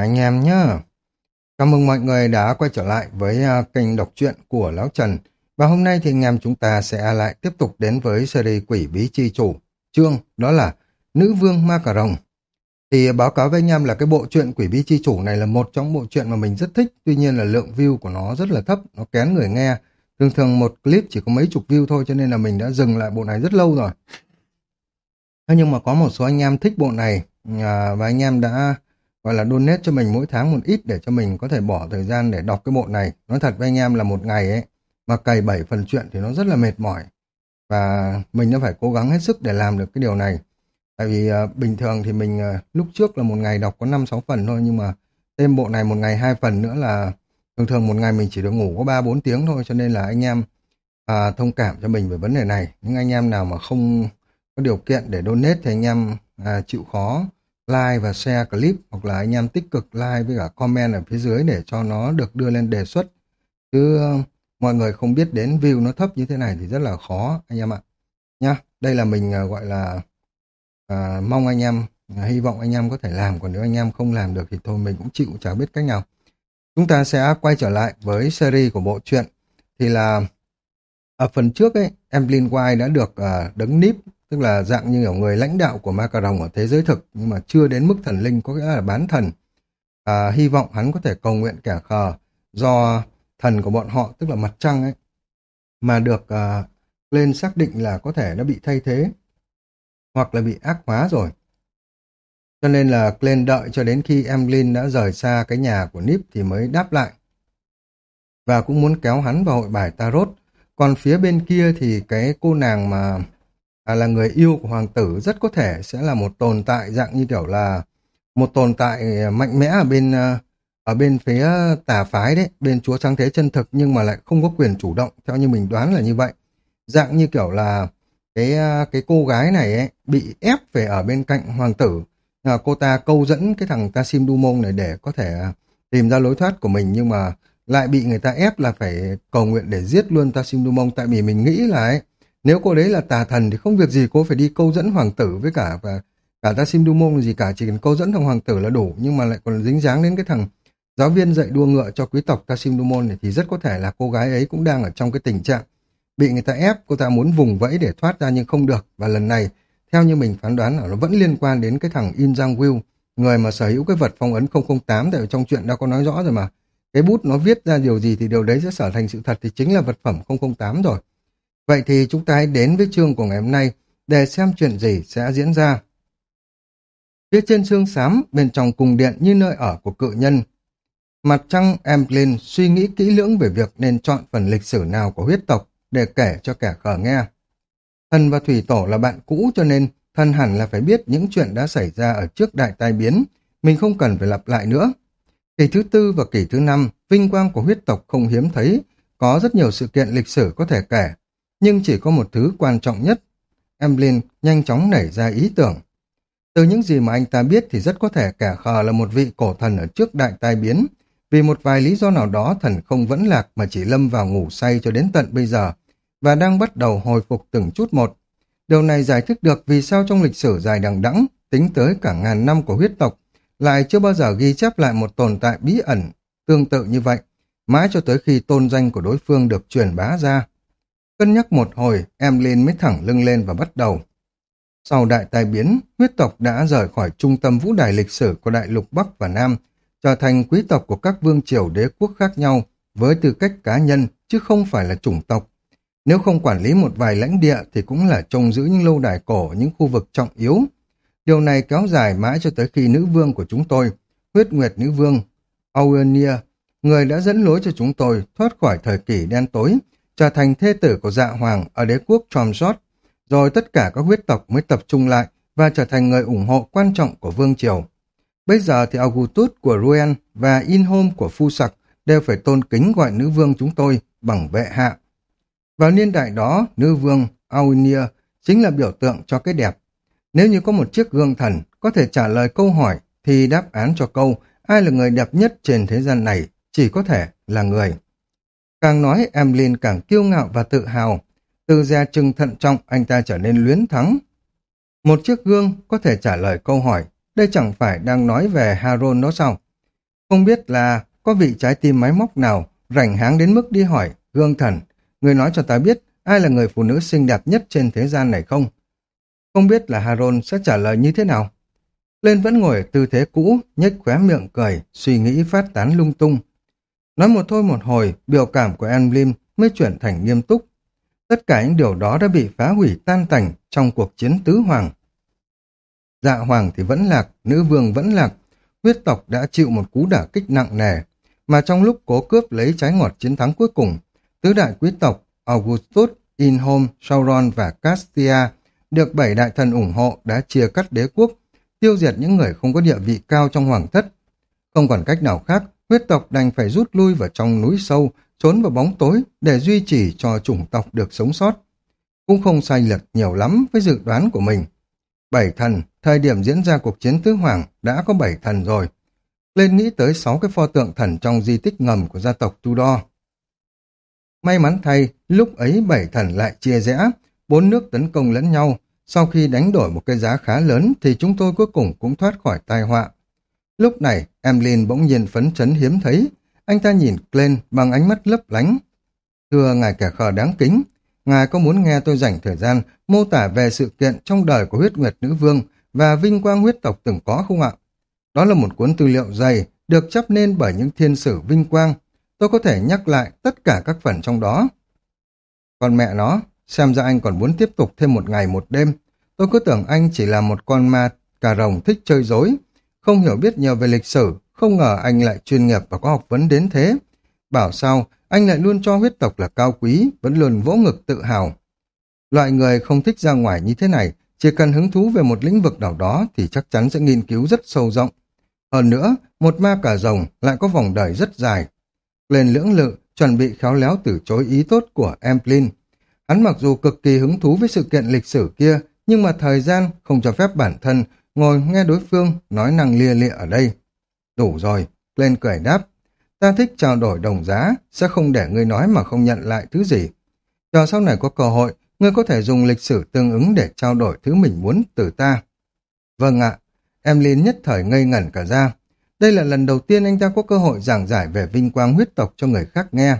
Anh em nhá. Chào mừng mọi người đã quay trở lại với à, kênh đọc truyện của Lão Trần. Và hôm nay thì anh em chúng ta sẽ lại tiếp tục đến với series Quỷ Bí Chi Chủ. Chương đó là Nữ Vương Ma Cà Rồng. Thì báo cáo với anh em là cái bộ truyện Quỷ Bí Chi Chủ này là một trong bộ truyện mà mình rất thích. Tuy nhiên là lượng view của nó rất là thấp, nó kén người nghe. Thường thường một clip chỉ có mấy chục view thôi cho nên là mình đã dừng lại bộ này rất lâu rồi. Thế nhưng mà có một số anh em thích bộ này à, và anh em đã gọi là donate cho mình mỗi tháng một ít để cho mình có thể bỏ thời gian để đọc cái bộ này. Nói thật với anh em là một ngày ấy, mà cày bảy phần chuyện thì nó rất là mệt mỏi. Và mình đã phải cố gắng hết sức để làm được cái điều này. Tại vì uh, bình thường thì mình uh, lúc trước là một ngày đọc có 5-6 phần thôi, nhưng mà thêm bộ này một ngày hai phần nữa là thường thường một ngày mình chỉ được ngủ có 3-4 tiếng thôi, cho nên là anh em uh, thông cảm cho mình về vấn đề này. Những anh em nào mà không có điều kiện để donate thì anh em uh, chịu khó like và share clip hoặc là anh em tích cực like với cả comment ở phía dưới để cho nó được đưa lên đề xuất. Chứ uh, mọi người không biết đến view nó thấp như thế này thì rất là khó anh em ạ. Nha, đây là mình uh, gọi là à, mong anh em, à, hy vọng anh em có thể làm, còn nếu anh em không làm được thì thôi mình cũng chịu chả biết cách nào. Chúng ta sẽ quay trở lại với series của bộ truyện thì là ở phần trước ấy, Emlyn White đã được uh, đấng níp tức là dạng như kiểu người lãnh đạo của ma cà rồng ở thế giới thực nhưng mà chưa đến mức thần linh có nghĩa là bán thần. À, hy vọng hắn có thể cầu nguyện kẻ khờ do thần của bọn họ tức là mặt trăng ấy mà được à, lên xác định là có thể nó bị thay thế hoặc là bị ác hóa rồi. Cho nên là lên đợi cho đến khi Emlyn đã rời xa cái nhà của Nip thì mới đáp lại. Và cũng muốn kéo hắn vào hội bài Tarot. Còn phía bên kia thì cái cô nàng mà à, là người yêu của hoàng tử rất có thể sẽ là một tồn tại dạng như kiểu là một tồn tại à, mạnh mẽ ở bên à, ở bên phía tà phái đấy, bên chúa sáng thế chân thực nhưng mà lại không có quyền chủ động, theo như mình đoán là như vậy. Dạng như kiểu là cái à, cái cô gái này ấy, bị ép về ở bên cạnh hoàng tử, à, cô ta câu dẫn cái thằng Tasim Du Mông này để có thể tìm ra lối thoát của mình nhưng mà lại bị người ta ép là phải cầu nguyện để giết luôn Tasim Du Mông tại vì mình nghĩ là ấy, nếu cô đấy là tà thần thì không việc gì cô phải đi câu dẫn hoàng tử với cả và cả ta sim du môn gì cả chỉ cần câu dẫn thằng hoàng tử là đủ nhưng mà lại còn dính dáng đến cái thằng giáo viên dạy đua ngựa cho quý tộc Tasim môn này thì rất có thể là cô gái ấy cũng đang ở trong cái tình trạng bị người ta ép, cô ta muốn vùng vẫy để thoát ra nhưng không được. Và lần này, theo như mình phán đoán là nó vẫn liên quan đến cái thằng In Jang Will, người mà sở hữu cái vật phong ấn 008, tại trong chuyện đã có nói rõ rồi mà. Cái bút nó viết ra điều gì thì điều đấy sẽ trở thành sự thật thì chính là vật phẩm 008 rồi. Vậy thì chúng ta hãy đến với chương của ngày hôm nay để xem chuyện gì sẽ diễn ra. Phía trên xương xám, bên trong cung điện như nơi ở của cự nhân. Mặt trăng Emplin suy nghĩ kỹ lưỡng về việc nên chọn phần lịch sử nào của huyết tộc để kể cho kẻ khờ nghe. Thần và Thủy Tổ là bạn cũ cho nên thần hẳn là phải biết những chuyện đã xảy ra ở trước đại tai biến. Mình không cần phải lặp lại nữa. Kỳ thứ tư và kỳ thứ năm, vinh quang của huyết tộc không hiếm thấy. Có rất nhiều sự kiện lịch sử có thể kể, nhưng chỉ có một thứ quan trọng nhất. Emlyn nhanh chóng nảy ra ý tưởng. Từ những gì mà anh ta biết thì rất có thể kẻ khờ là một vị cổ thần ở trước đại tai biến. Vì một vài lý do nào đó thần không vẫn lạc mà chỉ lâm vào ngủ say cho đến tận bây giờ và đang bắt đầu hồi phục từng chút một. Điều này giải thích được vì sao trong lịch sử dài đằng đẵng tính tới cả ngàn năm của huyết tộc lại chưa bao giờ ghi chép lại một tồn tại bí ẩn tương tự như vậy, mãi cho tới khi tôn danh của đối phương được truyền bá ra. Cân nhắc một hồi, em lên mới thẳng lưng lên và bắt đầu. Sau đại tai biến, huyết tộc đã rời khỏi trung tâm vũ đài lịch sử của đại lục Bắc và Nam, trở thành quý tộc của các vương triều đế quốc khác nhau với tư cách cá nhân chứ không phải là chủng tộc. Nếu không quản lý một vài lãnh địa thì cũng là trông giữ những lâu đài cổ những khu vực trọng yếu. Điều này kéo dài mãi cho tới khi nữ vương của chúng tôi, huyết nguyệt nữ vương, Aurenia, người đã dẫn lối cho chúng tôi thoát khỏi thời kỳ đen tối, trở thành thê tử của dạ hoàng ở đế quốc Tromsot, rồi tất cả các huyết tộc mới tập trung lại và trở thành người ủng hộ quan trọng của vương triều. Bây giờ thì Augustus của Ruen và Inhom của Phu Sặc đều phải tôn kính gọi nữ vương chúng tôi bằng vệ hạ. Vào niên đại đó, nữ vương Aunia chính là biểu tượng cho cái đẹp. Nếu như có một chiếc gương thần có thể trả lời câu hỏi thì đáp án cho câu ai là người đẹp nhất trên thế gian này chỉ có thể là người. Càng nói em Emlyn càng kiêu ngạo và tự hào. Từ gia trưng thận trọng anh ta trở nên luyến thắng. Một chiếc gương có thể trả lời câu hỏi. Đây chẳng phải đang nói về Haron đó sao? Không biết là có vị trái tim máy móc nào rảnh háng đến mức đi hỏi gương thần, người nói cho ta biết ai là người phụ nữ xinh đẹp nhất trên thế gian này không? Không biết là Haron sẽ trả lời như thế nào? Lên vẫn ngồi ở tư thế cũ, nhếch khóe miệng cười, suy nghĩ phát tán lung tung. Nói một thôi một hồi, biểu cảm của Emblem mới chuyển thành nghiêm túc. Tất cả những điều đó đã bị phá hủy tan tành trong cuộc chiến tứ hoàng. Dạ hoàng thì vẫn lạc, nữ vương vẫn lạc, huyết tộc đã chịu một cú đả kích nặng nề, mà trong lúc cố cướp lấy trái ngọt chiến thắng cuối cùng, tứ đại quý tộc Augustus, Inhom, Sauron và Castia được bảy đại thần ủng hộ đã chia cắt đế quốc, tiêu diệt những người không có địa vị cao trong hoàng thất. Không còn cách nào khác, huyết tộc đành phải rút lui vào trong núi sâu, trốn vào bóng tối để duy trì cho chủng tộc được sống sót. Cũng không sai lệch nhiều lắm với dự đoán của mình. Bảy thần, thời điểm diễn ra cuộc chiến tứ hoàng đã có bảy thần rồi. Lên nghĩ tới sáu cái pho tượng thần trong di tích ngầm của gia tộc Tudor. May mắn thay, lúc ấy bảy thần lại chia rẽ, bốn nước tấn công lẫn nhau. Sau khi đánh đổi một cái giá khá lớn thì chúng tôi cuối cùng cũng thoát khỏi tai họa. Lúc này, Emlyn bỗng nhiên phấn chấn hiếm thấy. Anh ta nhìn lên bằng ánh mắt lấp lánh. Thưa ngài kẻ khờ đáng kính, ngài có muốn nghe tôi dành thời gian mô tả về sự kiện trong đời của huyết nguyệt nữ vương và vinh quang huyết tộc từng có không ạ? Đó là một cuốn tư liệu dày, được chấp nên bởi những thiên sử vinh quang. Tôi có thể nhắc lại tất cả các phần trong đó. Còn mẹ nó, xem ra anh còn muốn tiếp tục thêm một ngày một đêm. Tôi cứ tưởng anh chỉ là một con ma cà rồng thích chơi dối, không hiểu biết nhiều về lịch sử, không ngờ anh lại chuyên nghiệp và có học vấn đến thế. Bảo sao, anh lại luôn cho huyết tộc là cao quý, vẫn luôn vỗ ngực tự hào. Loại người không thích ra ngoài như thế này, chỉ cần hứng thú về một lĩnh vực nào đó thì chắc chắn sẽ nghiên cứu rất sâu rộng. Hơn nữa, một ma cà rồng lại có vòng đời rất dài. Lên lưỡng lự, chuẩn bị khéo léo từ chối ý tốt của Emplin. Hắn mặc dù cực kỳ hứng thú với sự kiện lịch sử kia, nhưng mà thời gian không cho phép bản thân ngồi nghe đối phương nói năng lia lịa ở đây. Đủ rồi, lên cười đáp. Ta thích trao đổi đồng giá, sẽ không để ngươi nói mà không nhận lại thứ gì. Chờ sau này có cơ hội, ngươi có thể dùng lịch sử tương ứng để trao đổi thứ mình muốn từ ta. Vâng ạ, em Linh nhất thời ngây ngẩn cả ra. Đây là lần đầu tiên anh ta có cơ hội giảng giải về vinh quang huyết tộc cho người khác nghe.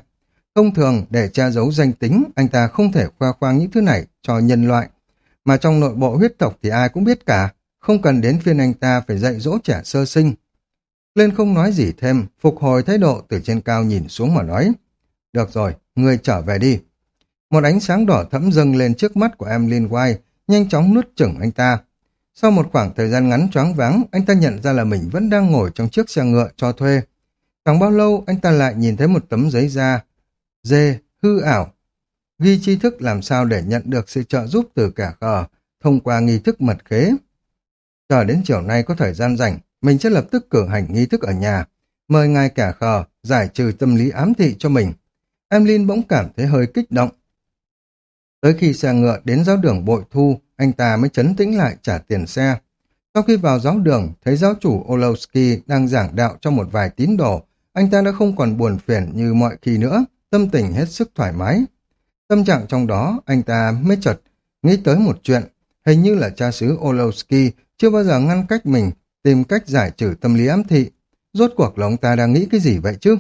Thông thường, để che giấu danh tính, anh ta không thể khoa khoang những thứ này cho nhân loại. Mà trong nội bộ huyết tộc thì ai cũng biết cả, không cần đến phiên anh ta phải dạy dỗ trẻ sơ sinh. Lên không nói gì thêm, phục hồi thái độ từ trên cao nhìn xuống mà nói. Được rồi, ngươi trở về đi. Một ánh sáng đỏ thẫm dâng lên trước mắt của em Lin White, nhanh chóng nuốt chửng anh ta. Sau một khoảng thời gian ngắn choáng váng, anh ta nhận ra là mình vẫn đang ngồi trong chiếc xe ngựa cho thuê. Chẳng bao lâu, anh ta lại nhìn thấy một tấm giấy da. Dê, hư ảo. Ghi tri thức làm sao để nhận được sự trợ giúp từ cả khờ, thông qua nghi thức mật khế. Chờ đến chiều nay có thời gian rảnh, mình sẽ lập tức cử hành nghi thức ở nhà, mời ngài cả khờ giải trừ tâm lý ám thị cho mình. Em Linh bỗng cảm thấy hơi kích động. Tới khi xe ngựa đến giáo đường bội thu, anh ta mới chấn tĩnh lại trả tiền xe. Sau khi vào giáo đường, thấy giáo chủ Olowski đang giảng đạo cho một vài tín đồ, anh ta đã không còn buồn phiền như mọi khi nữa, tâm tình hết sức thoải mái. Tâm trạng trong đó, anh ta mới chợt nghĩ tới một chuyện, hình như là cha xứ Olowski chưa bao giờ ngăn cách mình tìm cách giải trừ tâm lý ám thị. Rốt cuộc là ông ta đang nghĩ cái gì vậy chứ?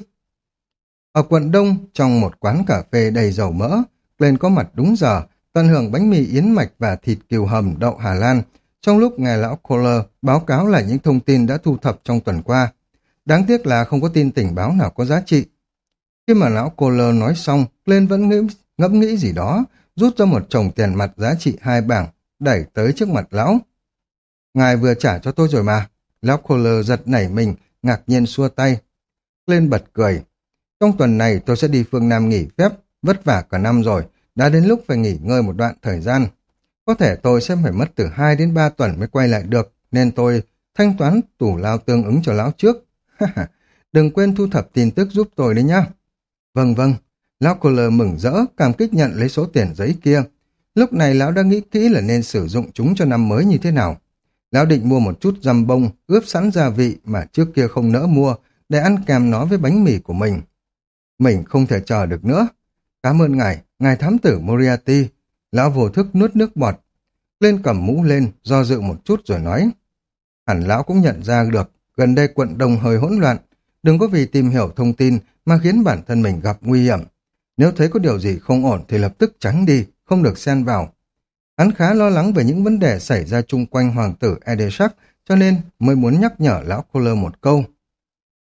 Ở quận Đông, trong một quán cà phê đầy dầu mỡ, lên có mặt đúng giờ, tận hưởng bánh mì yến mạch và thịt kiều hầm đậu Hà Lan, trong lúc ngài lão Kohler báo cáo lại những thông tin đã thu thập trong tuần qua. Đáng tiếc là không có tin tình báo nào có giá trị. Khi mà lão Kohler nói xong, lên vẫn nghĩ, ngẫm nghĩ gì đó, rút ra một chồng tiền mặt giá trị hai bảng, đẩy tới trước mặt lão. Ngài vừa trả cho tôi rồi mà. Lão Kohler giật nảy mình, ngạc nhiên xua tay. Lên bật cười. Trong tuần này tôi sẽ đi phương Nam nghỉ phép, vất vả cả năm rồi, đã đến lúc phải nghỉ ngơi một đoạn thời gian. Có thể tôi sẽ phải mất từ 2 đến 3 tuần mới quay lại được, nên tôi thanh toán tủ lao tương ứng cho lão trước. Đừng quên thu thập tin tức giúp tôi đấy nhá. Vâng vâng, lão Kohler mừng rỡ, cảm kích nhận lấy số tiền giấy kia. Lúc này lão đã nghĩ kỹ là nên sử dụng chúng cho năm mới như thế nào. Lão định mua một chút dăm bông, ướp sẵn gia vị mà trước kia không nỡ mua, để ăn kèm nó với bánh mì của mình. Mình không thể chờ được nữa. Cảm ơn ngài, ngài thám tử Moriarty. Lão vô thức nuốt nước bọt. Lên cầm mũ lên, do dự một chút rồi nói. Hẳn lão cũng nhận ra được, gần đây quận đồng hơi hỗn loạn. đừng có vì tìm hiểu thông tin mà khiến bản thân mình gặp nguy hiểm. Nếu thấy có điều gì không ổn thì lập tức tránh đi, không được xen vào. Hắn khá lo lắng về những vấn đề xảy ra chung quanh hoàng tử Edeshak, cho nên mới muốn nhắc nhở lão Kohler một câu.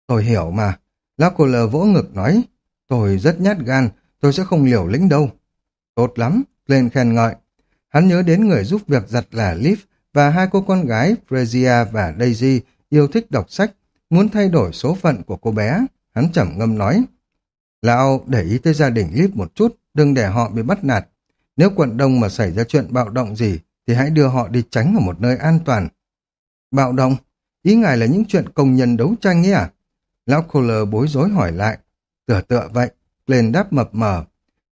Tôi hiểu mà. Lão Kohler vỗ ngực nói, tôi rất nhát gan, tôi sẽ không liều lĩnh đâu. Tốt lắm, lên khen ngợi. Hắn nhớ đến người giúp việc giặt là Liv và hai cô con gái Frezia và Daisy yêu thích đọc sách, muốn thay đổi số phận của cô bé. Hắn trầm ngâm nói, Lão để ý tới gia đình Liv một chút, đừng để họ bị bắt nạt. Nếu quận đông mà xảy ra chuyện bạo động gì, thì hãy đưa họ đi tránh ở một nơi an toàn. Bạo động? Ý ngài là những chuyện công nhân đấu tranh ấy à? Lão Kohler bối rối hỏi lại. Tựa tựa vậy, lên đáp mập mờ.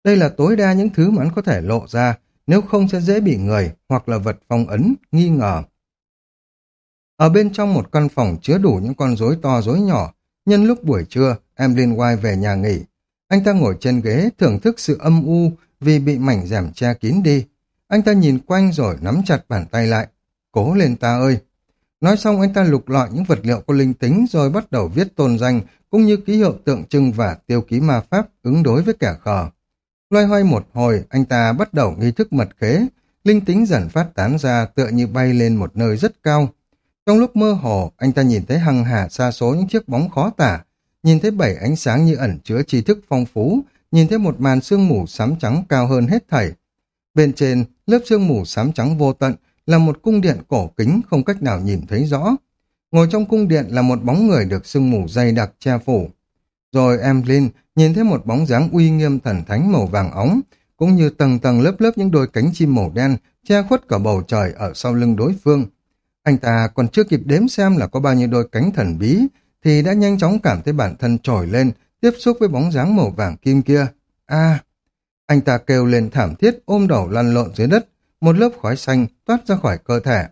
Đây là tối đa những thứ mà hắn có thể lộ ra, nếu không sẽ dễ bị người hoặc là vật phong ấn, nghi ngờ. Ở bên trong một căn phòng chứa đủ những con rối to rối nhỏ, nhân lúc buổi trưa, em Emlyn White về nhà nghỉ. Anh ta ngồi trên ghế thưởng thức sự âm u vì bị mảnh rèm che kín đi. Anh ta nhìn quanh rồi nắm chặt bàn tay lại. Cố lên ta ơi! Nói xong anh ta lục lọi những vật liệu có linh tính rồi bắt đầu viết tôn danh cũng như ký hiệu tượng trưng và tiêu ký ma pháp ứng đối với kẻ khờ. Loay hoay một hồi, anh ta bắt đầu nghi thức mật khế, linh tính dần phát tán ra tựa như bay lên một nơi rất cao. Trong lúc mơ hồ, anh ta nhìn thấy hằng hà xa số những chiếc bóng khó tả, nhìn thấy bảy ánh sáng như ẩn chứa tri thức phong phú, nhìn thấy một màn sương mù xám trắng cao hơn hết thảy. Bên trên, lớp sương mù xám trắng vô tận là một cung điện cổ kính không cách nào nhìn thấy rõ. Ngồi trong cung điện là một bóng người được sương mù dày đặc che phủ. Rồi Emlyn nhìn thấy một bóng dáng uy nghiêm thần thánh màu vàng óng, cũng như tầng tầng lớp lớp những đôi cánh chim màu đen che khuất cả bầu trời ở sau lưng đối phương. Anh ta còn chưa kịp đếm xem là có bao nhiêu đôi cánh thần bí, thì đã nhanh chóng cảm thấy bản thân trồi lên, tiếp xúc với bóng dáng màu vàng kim kia. a Anh ta kêu lên thảm thiết ôm đầu lăn lộn dưới đất, một lớp khói xanh toát ra khỏi cơ thể.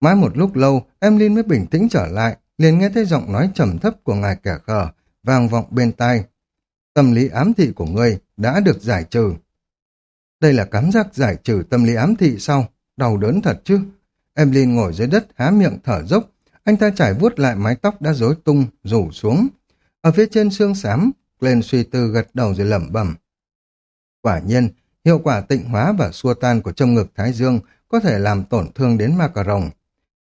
Mãi một lúc lâu, em Linh mới bình tĩnh trở lại, liền nghe thấy giọng nói trầm thấp của ngài kẻ khờ, vang vọng bên tai. Tâm lý ám thị của ngươi đã được giải trừ. Đây là cảm giác giải trừ tâm lý ám thị sau, đau đớn thật chứ. em linh ngồi dưới đất há miệng thở dốc, anh ta trải vuốt lại mái tóc đã rối tung, rủ xuống. Ở phía trên xương xám, lên suy tư gật đầu rồi lẩm bẩm. Quả nhiên, hiệu quả tịnh hóa và xua tan của trong ngực Thái Dương có thể làm tổn thương đến ma cà rồng.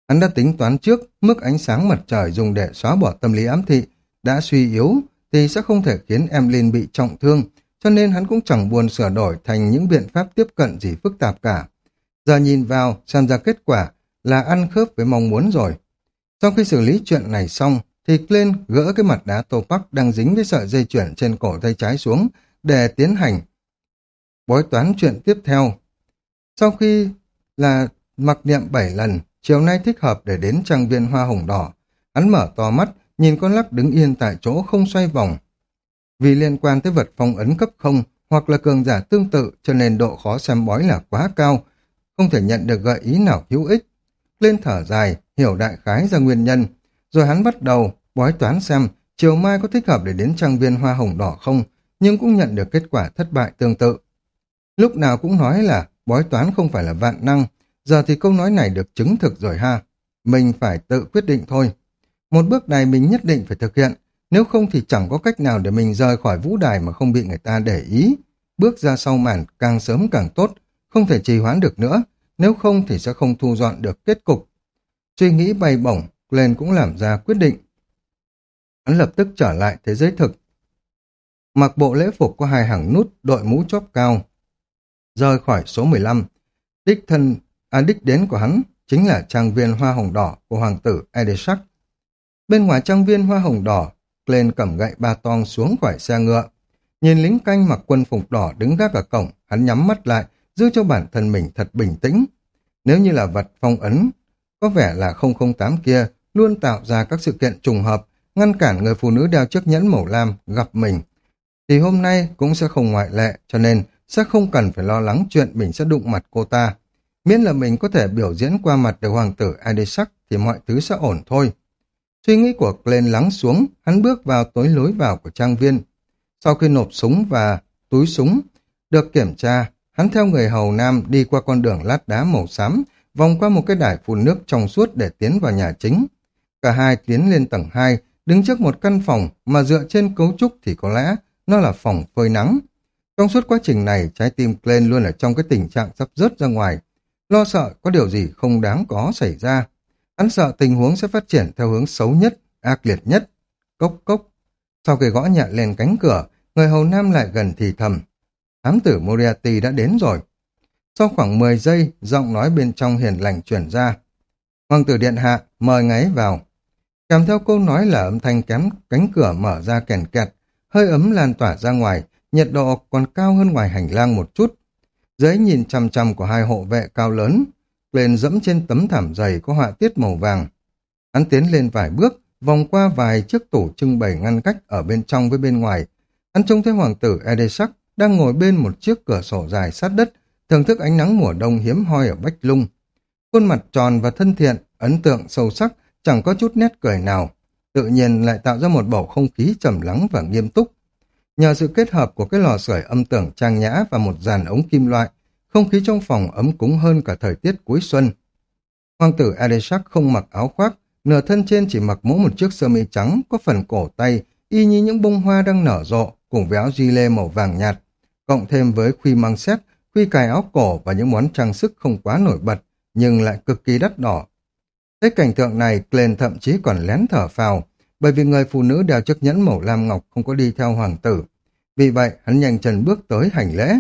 Hắn đã tính toán trước mức ánh sáng mặt trời dùng để xóa bỏ tâm lý ám thị đã suy yếu thì sẽ không thể khiến Emlyn bị trọng thương, cho nên hắn cũng chẳng buồn sửa đổi thành những biện pháp tiếp cận gì phức tạp cả. Giờ nhìn vào, xem ra kết quả là ăn khớp với mong muốn rồi. Sau khi xử lý chuyện này xong, thì lên gỡ cái mặt đá tô bắc đang dính với sợi dây chuyển trên cổ tay trái xuống để tiến hành bói toán chuyện tiếp theo. Sau khi là mặc niệm bảy lần, chiều nay thích hợp để đến trang viên hoa hồng đỏ, hắn mở to mắt, nhìn con lắc đứng yên tại chỗ không xoay vòng. Vì liên quan tới vật phong ấn cấp không hoặc là cường giả tương tự cho nên độ khó xem bói là quá cao, không thể nhận được gợi ý nào hữu ích. Lên thở dài, hiểu đại khái ra nguyên nhân, rồi hắn bắt đầu bói toán xem chiều mai có thích hợp để đến trang viên hoa hồng đỏ không, nhưng cũng nhận được kết quả thất bại tương tự. Lúc nào cũng nói là bói toán không phải là vạn năng, giờ thì câu nói này được chứng thực rồi ha. Mình phải tự quyết định thôi. Một bước này mình nhất định phải thực hiện, nếu không thì chẳng có cách nào để mình rời khỏi vũ đài mà không bị người ta để ý. Bước ra sau màn càng sớm càng tốt, không thể trì hoãn được nữa, nếu không thì sẽ không thu dọn được kết cục. Suy nghĩ bay bổng, Glenn cũng làm ra quyết định. Hắn lập tức trở lại thế giới thực. Mặc bộ lễ phục có hai hàng nút, đội mũ chóp cao. Rời khỏi số 15. Đích thân, à đích đến của hắn chính là trang viên hoa hồng đỏ của hoàng tử Edeshak. Bên ngoài trang viên hoa hồng đỏ, Glenn cầm gậy ba tong xuống khỏi xe ngựa. Nhìn lính canh mặc quân phục đỏ đứng gác ở cổng, hắn nhắm mắt lại, giữ cho bản thân mình thật bình tĩnh. Nếu như là vật phong ấn, có vẻ là 008 kia luôn tạo ra các sự kiện trùng hợp, ngăn cản người phụ nữ đeo chiếc nhẫn màu lam gặp mình. Thì hôm nay cũng sẽ không ngoại lệ, cho nên sẽ không cần phải lo lắng chuyện mình sẽ đụng mặt cô ta. Miễn là mình có thể biểu diễn qua mặt được hoàng tử Adesak thì mọi thứ sẽ ổn thôi. Suy nghĩ của Glenn lắng xuống, hắn bước vào tối lối vào của trang viên. Sau khi nộp súng và túi súng được kiểm tra, hắn theo người hầu nam đi qua con đường lát đá màu xám, vòng qua một cái đài phun nước trong suốt để tiến vào nhà chính. Cả hai tiến lên tầng 2, đứng trước một căn phòng mà dựa trên cấu trúc thì có lẽ nó là phòng phơi nắng. Trong suốt quá trình này, trái tim Glenn luôn ở trong cái tình trạng sắp rớt ra ngoài, lo sợ có điều gì không đáng có xảy ra. Hắn sợ tình huống sẽ phát triển theo hướng xấu nhất, ác liệt nhất. Cốc cốc. Sau khi gõ nhẹ lên cánh cửa, người hầu nam lại gần thì thầm. Thám tử Moriarty đã đến rồi. Sau khoảng 10 giây, giọng nói bên trong hiền lành chuyển ra. Hoàng tử điện hạ, mời ngáy vào. Kèm theo câu nói là âm thanh kém cánh cửa mở ra kèn kẹt, hơi ấm lan tỏa ra ngoài, nhiệt độ còn cao hơn ngoài hành lang một chút. Dưới nhìn chăm chăm của hai hộ vệ cao lớn, lên dẫm trên tấm thảm dày có họa tiết màu vàng. Hắn tiến lên vài bước, vòng qua vài chiếc tủ trưng bày ngăn cách ở bên trong với bên ngoài. Hắn trông thấy hoàng tử Edesac đang ngồi bên một chiếc cửa sổ dài sát đất, thưởng thức ánh nắng mùa đông hiếm hoi ở Bách Lung. Khuôn mặt tròn và thân thiện, ấn tượng sâu sắc, chẳng có chút nét cười nào. Tự nhiên lại tạo ra một bầu không khí trầm lắng và nghiêm túc. Nhờ sự kết hợp của cái lò sưởi âm tưởng trang nhã và một dàn ống kim loại, không khí trong phòng ấm cúng hơn cả thời tiết cuối xuân. Hoàng tử Adeshak không mặc áo khoác, nửa thân trên chỉ mặc mỗi một chiếc sơ mi trắng có phần cổ tay, y như những bông hoa đang nở rộ, cùng với áo di lê màu vàng nhạt, cộng thêm với khuy mang xét, khuy cài áo cổ và những món trang sức không quá nổi bật, nhưng lại cực kỳ đắt đỏ. Thấy cảnh tượng này, Glenn thậm chí còn lén thở phào, bởi vì người phụ nữ đeo chiếc nhẫn màu lam ngọc không có đi theo hoàng tử. Vì vậy, hắn nhanh chân bước tới hành lễ.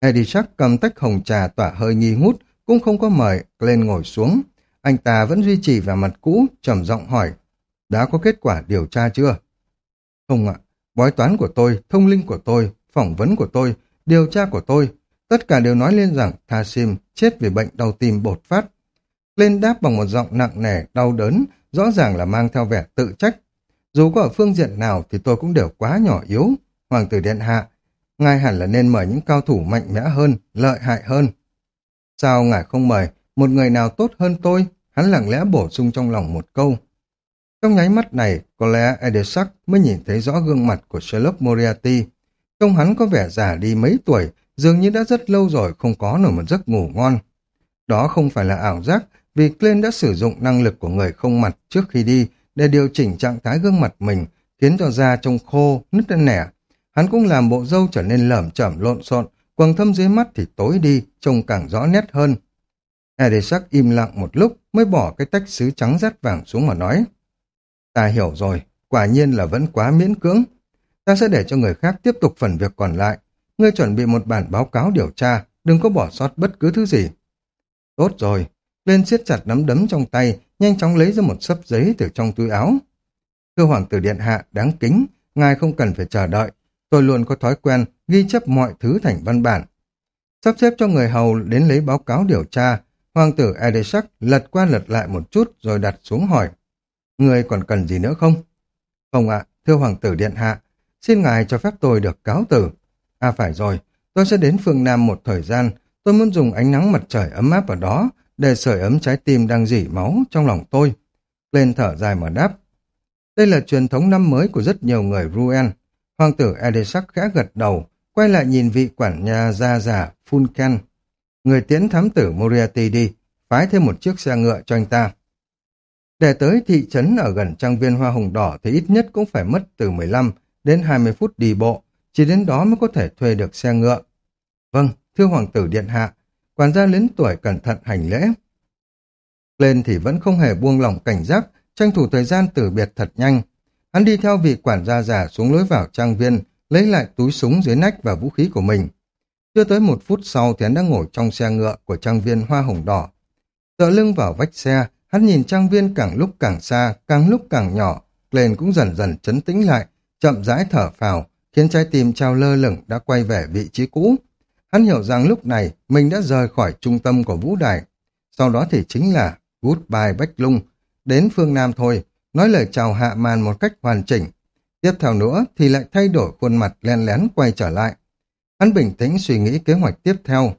Eddie Shark cầm tách hồng trà tỏa hơi nghi ngút, cũng không có mời, lên ngồi xuống. Anh ta vẫn duy trì vẻ mặt cũ, trầm giọng hỏi, đã có kết quả điều tra chưa? Không ạ, bói toán của tôi, thông linh của tôi, phỏng vấn của tôi, điều tra của tôi, tất cả đều nói lên rằng Thasim chết vì bệnh đau tim bột phát. Lên đáp bằng một giọng nặng nề, đau đớn, rõ ràng là mang theo vẻ tự trách. Dù có ở phương diện nào thì tôi cũng đều quá nhỏ yếu. Hoàng tử Điện Hạ, ngài hẳn là nên mời những cao thủ mạnh mẽ hơn, lợi hại hơn. Sao ngài không mời một người nào tốt hơn tôi? Hắn lặng lẽ bổ sung trong lòng một câu. Trong nháy mắt này, có lẽ Edesac mới nhìn thấy rõ gương mặt của Sherlock Moriarty. Trông hắn có vẻ già đi mấy tuổi, dường như đã rất lâu rồi không có nổi một giấc ngủ ngon. Đó không phải là ảo giác, vì Glenn đã sử dụng năng lực của người không mặt trước khi đi để điều chỉnh trạng thái gương mặt mình, khiến cho da trông khô, nứt nẻ, Hắn cũng làm bộ râu trở nên lởm chởm lộn xộn, quầng thâm dưới mắt thì tối đi, trông càng rõ nét hơn. Edisak im lặng một lúc mới bỏ cái tách sứ trắng rát vàng xuống mà nói. Ta hiểu rồi, quả nhiên là vẫn quá miễn cưỡng. Ta sẽ để cho người khác tiếp tục phần việc còn lại. Ngươi chuẩn bị một bản báo cáo điều tra, đừng có bỏ sót bất cứ thứ gì. Tốt rồi, lên siết chặt nắm đấm trong tay, nhanh chóng lấy ra một sấp giấy từ trong túi áo. Thưa Hoàng tử Điện Hạ, đáng kính, ngài không cần phải chờ đợi, Tôi luôn có thói quen ghi chép mọi thứ thành văn bản. Sắp xếp cho người hầu đến lấy báo cáo điều tra, hoàng tử Edesak lật qua lật lại một chút rồi đặt xuống hỏi. Người còn cần gì nữa không? Không ạ, thưa hoàng tử điện hạ, xin ngài cho phép tôi được cáo tử À phải rồi, tôi sẽ đến phương Nam một thời gian, tôi muốn dùng ánh nắng mặt trời ấm áp ở đó để sưởi ấm trái tim đang dỉ máu trong lòng tôi. Lên thở dài mà đáp. Đây là truyền thống năm mới của rất nhiều người Ruen. Hoàng tử Edesak khẽ gật đầu, quay lại nhìn vị quản nhà gia giả Fulcan. Người tiến thám tử Moriarty đi, phái thêm một chiếc xe ngựa cho anh ta. Để tới thị trấn ở gần trang viên hoa hồng đỏ thì ít nhất cũng phải mất từ 15 đến 20 phút đi bộ, chỉ đến đó mới có thể thuê được xe ngựa. Vâng, thưa hoàng tử điện hạ, quản gia lớn tuổi cẩn thận hành lễ. Lên thì vẫn không hề buông lỏng cảnh giác, tranh thủ thời gian từ biệt thật nhanh, Hắn đi theo vị quản gia già xuống lối vào trang viên, lấy lại túi súng dưới nách và vũ khí của mình. Chưa tới một phút sau thì hắn đã ngồi trong xe ngựa của trang viên hoa hồng đỏ. Tựa lưng vào vách xe, hắn nhìn trang viên càng lúc càng xa, càng lúc càng nhỏ, lên cũng dần dần chấn tĩnh lại, chậm rãi thở phào, khiến trái tim trao lơ lửng đã quay về vị trí cũ. Hắn hiểu rằng lúc này mình đã rời khỏi trung tâm của vũ đài. Sau đó thì chính là Goodbye Bách Lung. Đến phương Nam thôi, nói lời chào hạ màn một cách hoàn chỉnh. Tiếp theo nữa thì lại thay đổi khuôn mặt len lén quay trở lại. Hắn bình tĩnh suy nghĩ kế hoạch tiếp theo.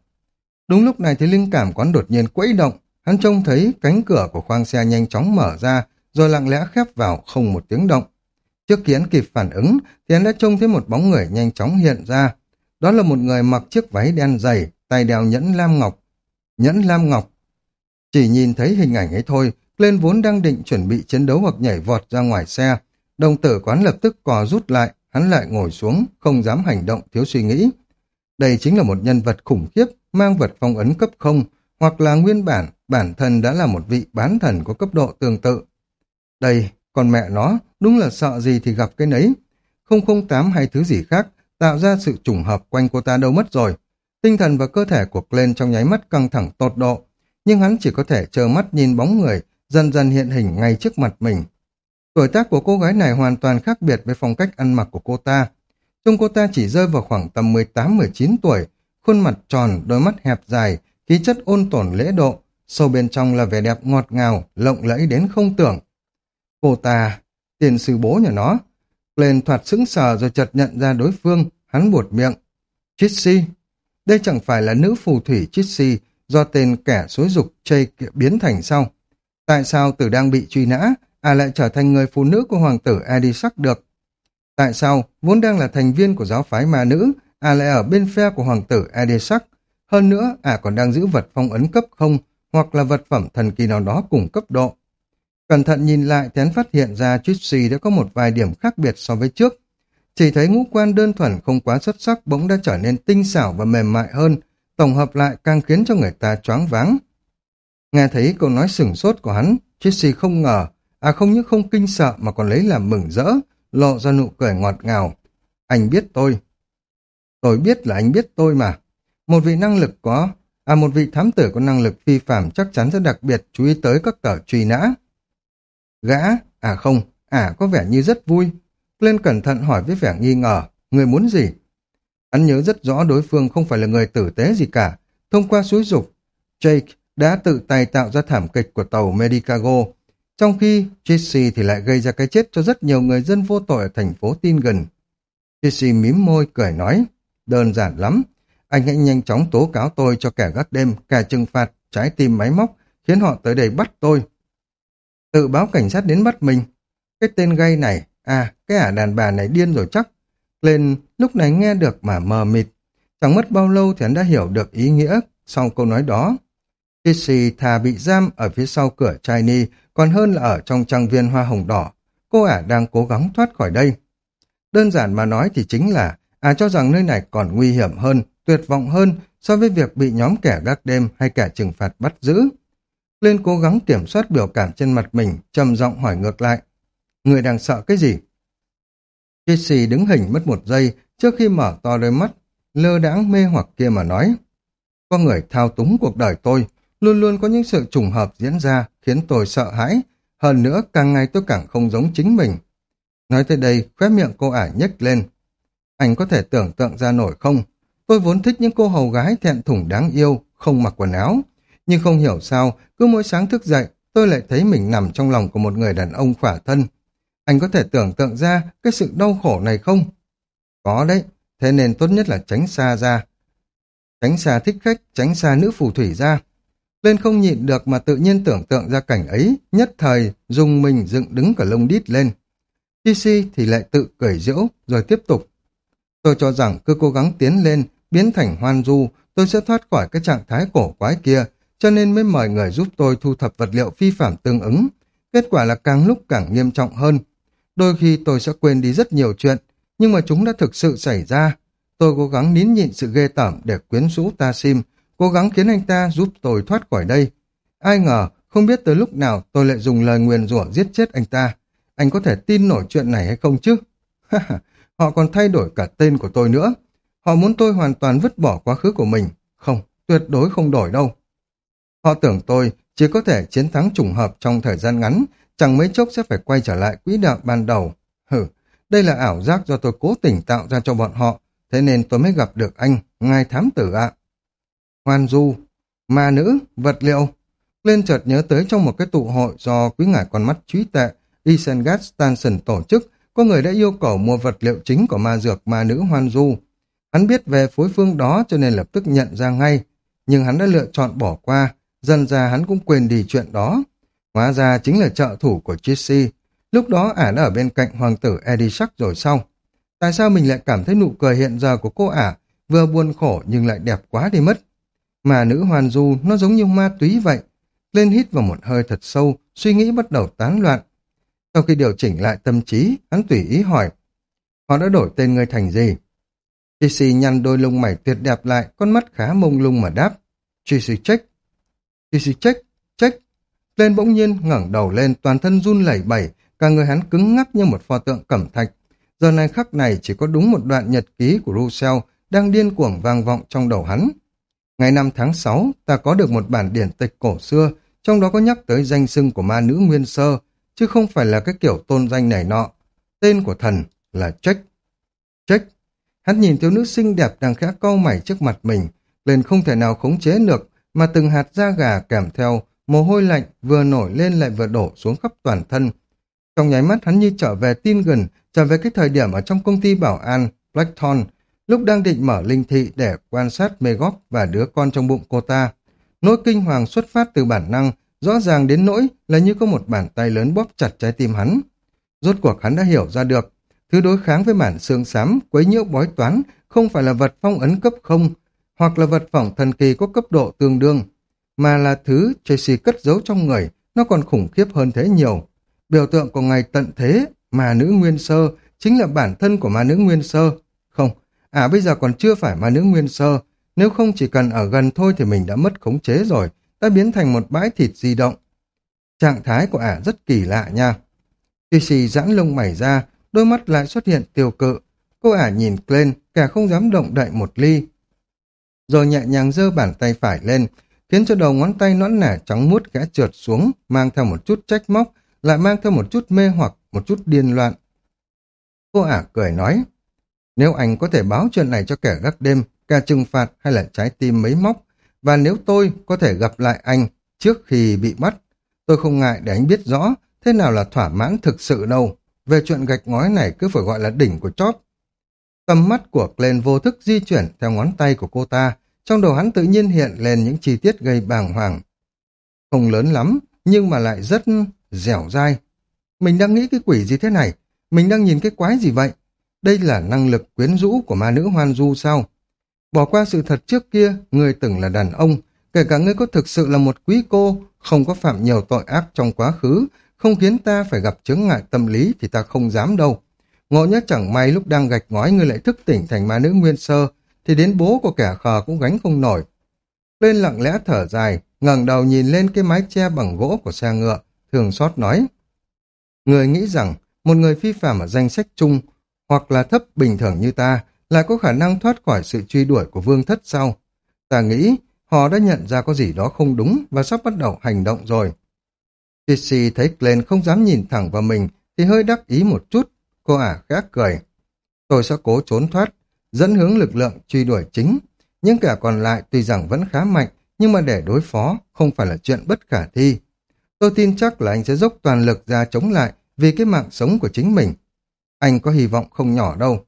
Đúng lúc này thì linh cảm quán đột nhiên quẫy động, hắn trông thấy cánh cửa của khoang xe nhanh chóng mở ra, rồi lặng lẽ khép vào không một tiếng động. Trước khi hắn kịp phản ứng, thì hắn đã trông thấy một bóng người nhanh chóng hiện ra. Đó là một người mặc chiếc váy đen dày, tay đeo nhẫn lam ngọc. Nhẫn lam ngọc. Chỉ nhìn thấy hình ảnh ấy thôi, lên vốn đang định chuẩn bị chiến đấu hoặc nhảy vọt ra ngoài xe, Đồng tử quán lập tức cò rút lại, hắn lại ngồi xuống, không dám hành động thiếu suy nghĩ. Đây chính là một nhân vật khủng khiếp, mang vật phong ấn cấp không, hoặc là nguyên bản, bản thân đã là một vị bán thần có cấp độ tương tự. Đây, còn mẹ nó, đúng là sợ gì thì gặp cái nấy. 008 hay thứ gì khác, tạo ra sự trùng hợp quanh cô ta đâu mất rồi. Tinh thần và cơ thể của Glenn trong nháy mắt căng thẳng tột độ, nhưng hắn chỉ có thể chờ mắt nhìn bóng người dần dần hiện hình ngay trước mặt mình. Tuổi tác của cô gái này hoàn toàn khác biệt với phong cách ăn mặc của cô ta. Trông cô ta chỉ rơi vào khoảng tầm 18-19 tuổi, khuôn mặt tròn, đôi mắt hẹp dài, khí chất ôn tồn lễ độ, sâu bên trong là vẻ đẹp ngọt ngào, lộng lẫy đến không tưởng. Cô ta, tiền sư bố nhà nó, lên thoạt sững sờ rồi chợt nhận ra đối phương, hắn buột miệng. Chitsy, đây chẳng phải là nữ phù thủy Chitsy do tên kẻ xối dục chây biến thành sao? Tại sao tử đang bị truy nã, à lại trở thành người phụ nữ của hoàng tử Edisac được? Tại sao vốn đang là thành viên của giáo phái ma nữ, à lại ở bên phe của hoàng tử Edisac? Hơn nữa, à còn đang giữ vật phong ấn cấp không, hoặc là vật phẩm thần kỳ nào đó cùng cấp độ. Cẩn thận nhìn lại thì phát hiện ra Trixie đã có một vài điểm khác biệt so với trước. Chỉ thấy ngũ quan đơn thuần không quá xuất sắc bỗng đã trở nên tinh xảo và mềm mại hơn, tổng hợp lại càng khiến cho người ta choáng váng. Nghe thấy câu nói sửng sốt của hắn, Trixie không ngờ, à không những không kinh sợ mà còn lấy làm mừng rỡ, lộ ra nụ cười ngọt ngào. Anh biết tôi. Tôi biết là anh biết tôi mà. Một vị năng lực có, à một vị thám tử có năng lực phi phạm chắc chắn sẽ đặc biệt chú ý tới các tờ truy nã. Gã, à không, à có vẻ như rất vui. Lên cẩn thận hỏi với vẻ nghi ngờ, người muốn gì? Hắn nhớ rất rõ đối phương không phải là người tử tế gì cả. Thông qua suối dục, Jake đã tự tay tạo ra thảm kịch của tàu Medicago, trong khi Jesse thì lại gây ra cái chết cho rất nhiều người dân vô tội ở thành phố Tingen. Jesse mím môi cười nói, đơn giản lắm, anh hãy nhanh chóng tố cáo tôi cho kẻ gác đêm, kẻ trừng phạt, trái tim máy móc, khiến họ tới đây bắt tôi. Tự báo cảnh sát đến bắt mình. Cái tên gay này, à, cái ả đàn bà này điên rồi chắc. Lên lúc này nghe được mà mờ mịt. Chẳng mất bao lâu thì hắn đã hiểu được ý nghĩa sau câu nói đó. Kissy thà bị giam ở phía sau cửa Chiny còn hơn là ở trong trang viên hoa hồng đỏ. Cô ả đang cố gắng thoát khỏi đây. Đơn giản mà nói thì chính là ả cho rằng nơi này còn nguy hiểm hơn, tuyệt vọng hơn so với việc bị nhóm kẻ gác đêm hay kẻ trừng phạt bắt giữ. Lên cố gắng kiểm soát biểu cảm trên mặt mình, trầm giọng hỏi ngược lại. Người đang sợ cái gì? Jesse đứng hình mất một giây trước khi mở to đôi mắt, lơ đãng mê hoặc kia mà nói. Có người thao túng cuộc đời tôi, luôn luôn có những sự trùng hợp diễn ra khiến tôi sợ hãi, hơn nữa càng ngày tôi càng không giống chính mình. Nói tới đây, khóe miệng cô ả nhếch lên. Anh có thể tưởng tượng ra nổi không? Tôi vốn thích những cô hầu gái thẹn thùng đáng yêu, không mặc quần áo. Nhưng không hiểu sao, cứ mỗi sáng thức dậy, tôi lại thấy mình nằm trong lòng của một người đàn ông khỏa thân. Anh có thể tưởng tượng ra cái sự đau khổ này không? Có đấy, thế nên tốt nhất là tránh xa ra. Tránh xa thích khách, tránh xa nữ phù thủy ra. Lên không nhịn được mà tự nhiên tưởng tượng ra cảnh ấy, nhất thời dùng mình dựng đứng cả lông đít lên. Chi si thì lại tự cười giễu, rồi tiếp tục. Tôi cho rằng cứ cố gắng tiến lên, biến thành hoan du, tôi sẽ thoát khỏi cái trạng thái cổ quái kia, cho nên mới mời người giúp tôi thu thập vật liệu phi phạm tương ứng. Kết quả là càng lúc càng nghiêm trọng hơn. Đôi khi tôi sẽ quên đi rất nhiều chuyện, nhưng mà chúng đã thực sự xảy ra. Tôi cố gắng nín nhịn sự ghê tởm để quyến rũ ta sim, cố gắng khiến anh ta giúp tôi thoát khỏi đây. Ai ngờ, không biết tới lúc nào tôi lại dùng lời nguyền rủa giết chết anh ta. Anh có thể tin nổi chuyện này hay không chứ? Họ còn thay đổi cả tên của tôi nữa. Họ muốn tôi hoàn toàn vứt bỏ quá khứ của mình. Không, tuyệt đối không đổi đâu. Họ tưởng tôi chỉ có thể chiến thắng trùng hợp trong thời gian ngắn, chẳng mấy chốc sẽ phải quay trở lại quỹ đạo ban đầu. Hừ, đây là ảo giác do tôi cố tình tạo ra cho bọn họ, thế nên tôi mới gặp được anh, ngài thám tử ạ. Hoan du, ma nữ, vật liệu. Lên chợt nhớ tới trong một cái tụ hội do quý ngài con mắt trí tệ, Isengard Stanson tổ chức, có người đã yêu cầu mua vật liệu chính của ma dược ma nữ Hoan du. Hắn biết về phối phương đó cho nên lập tức nhận ra ngay, nhưng hắn đã lựa chọn bỏ qua, dần ra hắn cũng quên đi chuyện đó. Hóa ra chính là trợ thủ của Jesse. Lúc đó ả đã ở bên cạnh hoàng tử Edisac rồi xong. Tại sao mình lại cảm thấy nụ cười hiện giờ của cô ả vừa buồn khổ nhưng lại đẹp quá đi mất? Mà nữ hoàn du nó giống như ma túy vậy. Lên hít vào một hơi thật sâu, suy nghĩ bắt đầu tán loạn. Sau khi điều chỉnh lại tâm trí, hắn tùy ý hỏi. Họ đã đổi tên người thành gì? Tracy nhăn đôi lông mày tuyệt đẹp lại, con mắt khá mông lung mà đáp. Tracy check. Tracy check, check. Lên bỗng nhiên ngẩng đầu lên, toàn thân run lẩy bẩy, cả người hắn cứng ngắc như một pho tượng cẩm thạch. Giờ này khắc này chỉ có đúng một đoạn nhật ký của Rousseau đang điên cuồng vang vọng trong đầu hắn. Ngày 5 tháng 6, ta có được một bản điển tịch cổ xưa, trong đó có nhắc tới danh xưng của ma nữ Nguyên Sơ, chứ không phải là cái kiểu tôn danh này nọ. Tên của thần là Trách. Trách. Hắn nhìn thiếu nữ xinh đẹp đang khẽ cau mày trước mặt mình, lên không thể nào khống chế được, mà từng hạt da gà kèm theo, mồ hôi lạnh vừa nổi lên lại vừa đổ xuống khắp toàn thân. Trong nháy mắt hắn như trở về tin gần, trở về cái thời điểm ở trong công ty bảo an, Blackthorn, lúc đang định mở linh thị để quan sát Megop và đứa con trong bụng cô ta. Nỗi kinh hoàng xuất phát từ bản năng, rõ ràng đến nỗi là như có một bàn tay lớn bóp chặt trái tim hắn. Rốt cuộc hắn đã hiểu ra được, thứ đối kháng với bản xương xám, quấy nhiễu bói toán, không phải là vật phong ấn cấp không, hoặc là vật phỏng thần kỳ có cấp độ tương đương, mà là thứ Tracy cất giấu trong người, nó còn khủng khiếp hơn thế nhiều. Biểu tượng của ngày tận thế, mà nữ nguyên sơ, chính là bản thân của ma nữ nguyên sơ. Không, à bây giờ còn chưa phải ma nữ nguyên sơ, nếu không chỉ cần ở gần thôi thì mình đã mất khống chế rồi, đã biến thành một bãi thịt di động. Trạng thái của ả rất kỳ lạ nha. Tracy giãn lông mày ra, đôi mắt lại xuất hiện tiêu cự. Cô ả nhìn lên, cả không dám động đậy một ly. Rồi nhẹ nhàng giơ bàn tay phải lên, khiến cho đầu ngón tay nõn nẻ trắng muốt gã trượt xuống, mang theo một chút trách móc, lại mang theo một chút mê hoặc, một chút điên loạn. Cô ả cười nói, nếu anh có thể báo chuyện này cho kẻ gác đêm, cả trừng phạt hay là trái tim mấy móc, và nếu tôi có thể gặp lại anh trước khi bị bắt, tôi không ngại để anh biết rõ thế nào là thỏa mãn thực sự đâu. Về chuyện gạch ngói này cứ phải gọi là đỉnh của chóp. Tầm mắt của Glenn vô thức di chuyển theo ngón tay của cô ta, trong đầu hắn tự nhiên hiện lên những chi tiết gây bàng hoàng. Không lớn lắm, nhưng mà lại rất dẻo dai. Mình đang nghĩ cái quỷ gì thế này? Mình đang nhìn cái quái gì vậy? Đây là năng lực quyến rũ của ma nữ hoan du sao? Bỏ qua sự thật trước kia, người từng là đàn ông, kể cả ngươi có thực sự là một quý cô, không có phạm nhiều tội ác trong quá khứ, không khiến ta phải gặp chứng ngại tâm lý thì ta không dám đâu. Ngộ nhất chẳng may lúc đang gạch ngói ngươi lại thức tỉnh thành ma nữ nguyên sơ, thì đến bố của kẻ khờ cũng gánh không nổi. Lên lặng lẽ thở dài, ngẩng đầu nhìn lên cái mái che bằng gỗ của xe ngựa, thường xót nói. Người nghĩ rằng một người phi phạm ở danh sách chung hoặc là thấp bình thường như ta lại có khả năng thoát khỏi sự truy đuổi của vương thất sau. Ta nghĩ họ đã nhận ra có gì đó không đúng và sắp bắt đầu hành động rồi. Tissy thấy Glenn không dám nhìn thẳng vào mình thì hơi đắc ý một chút. Cô ả khẽ cười. Tôi sẽ cố trốn thoát, dẫn hướng lực lượng truy đuổi chính. Nhưng cả còn lại tuy rằng vẫn khá mạnh, nhưng mà để đối phó không phải là chuyện bất khả thi. Tôi tin chắc là anh sẽ dốc toàn lực ra chống lại vì cái mạng sống của chính mình. Anh có hy vọng không nhỏ đâu.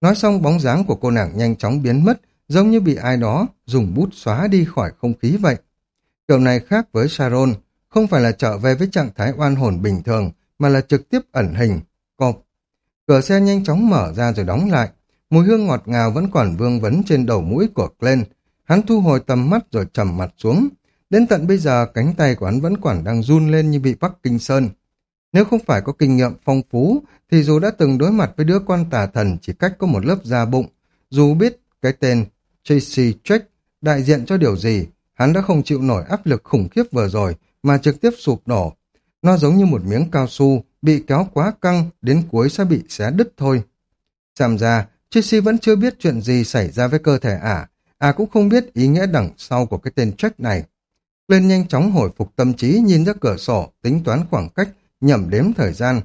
Nói xong bóng dáng của cô nàng nhanh chóng biến mất, giống như bị ai đó dùng bút xóa đi khỏi không khí vậy. Kiểu này khác với Sharon, không phải là trở về với trạng thái oan hồn bình thường, mà là trực tiếp ẩn hình, cọp. Cửa xe nhanh chóng mở ra rồi đóng lại, mùi hương ngọt ngào vẫn còn vương vấn trên đầu mũi của Glenn. Hắn thu hồi tầm mắt rồi trầm mặt xuống. Đến tận bây giờ cánh tay của hắn vẫn còn đang run lên như bị Bắc Kinh Sơn. Nếu không phải có kinh nghiệm phong phú, thì dù đã từng đối mặt với đứa con tà thần chỉ cách có một lớp da bụng, dù biết cái tên Tracy Trek đại diện cho điều gì, hắn đã không chịu nổi áp lực khủng khiếp vừa rồi mà trực tiếp sụp đổ. Nó giống như một miếng cao su bị kéo quá căng đến cuối sẽ bị xé đứt thôi. Xem ra, Tracy vẫn chưa biết chuyện gì xảy ra với cơ thể ả, à cũng không biết ý nghĩa đằng sau của cái tên Jack này. Lên nhanh chóng hồi phục tâm trí nhìn ra cửa sổ, tính toán khoảng cách, nhẩm đếm thời gian.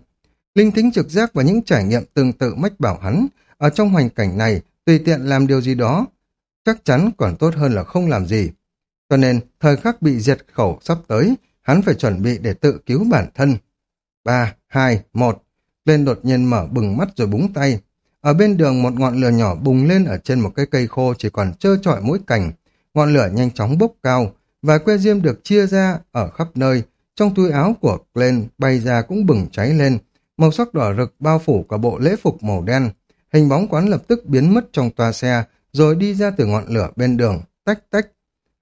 Linh tính trực giác và những trải nghiệm tương tự mách bảo hắn, ở trong hoàn cảnh này, tùy tiện làm điều gì đó, chắc chắn còn tốt hơn là không làm gì. Cho nên, thời khắc bị diệt khẩu sắp tới, hắn phải chuẩn bị để tự cứu bản thân. 3, 2, 1, lên đột nhiên mở bừng mắt rồi búng tay. Ở bên đường một ngọn lửa nhỏ bùng lên ở trên một cái cây khô chỉ còn trơ trọi mỗi cành. Ngọn lửa nhanh chóng bốc cao, và que diêm được chia ra ở khắp nơi, trong túi áo của Glenn bay ra cũng bừng cháy lên, màu sắc đỏ rực bao phủ cả bộ lễ phục màu đen. Hình bóng quán lập tức biến mất trong toa xe, rồi đi ra từ ngọn lửa bên đường, tách tách.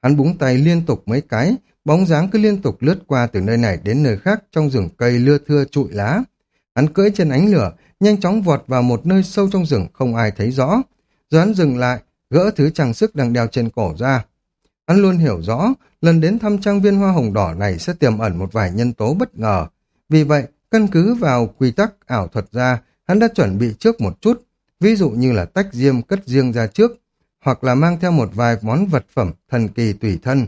Hắn búng tay liên tục mấy cái, bóng dáng cứ liên tục lướt qua từ nơi này đến nơi khác trong rừng cây lưa thưa trụi lá, Hắn cưỡi trên ánh lửa, nhanh chóng vọt vào một nơi sâu trong rừng không ai thấy rõ. Rồi hắn dừng lại, gỡ thứ trang sức đang đeo trên cổ ra. Hắn luôn hiểu rõ, lần đến thăm trang viên hoa hồng đỏ này sẽ tiềm ẩn một vài nhân tố bất ngờ. Vì vậy, căn cứ vào quy tắc ảo thuật ra, hắn đã chuẩn bị trước một chút, ví dụ như là tách diêm cất riêng ra trước, hoặc là mang theo một vài món vật phẩm thần kỳ tùy thân.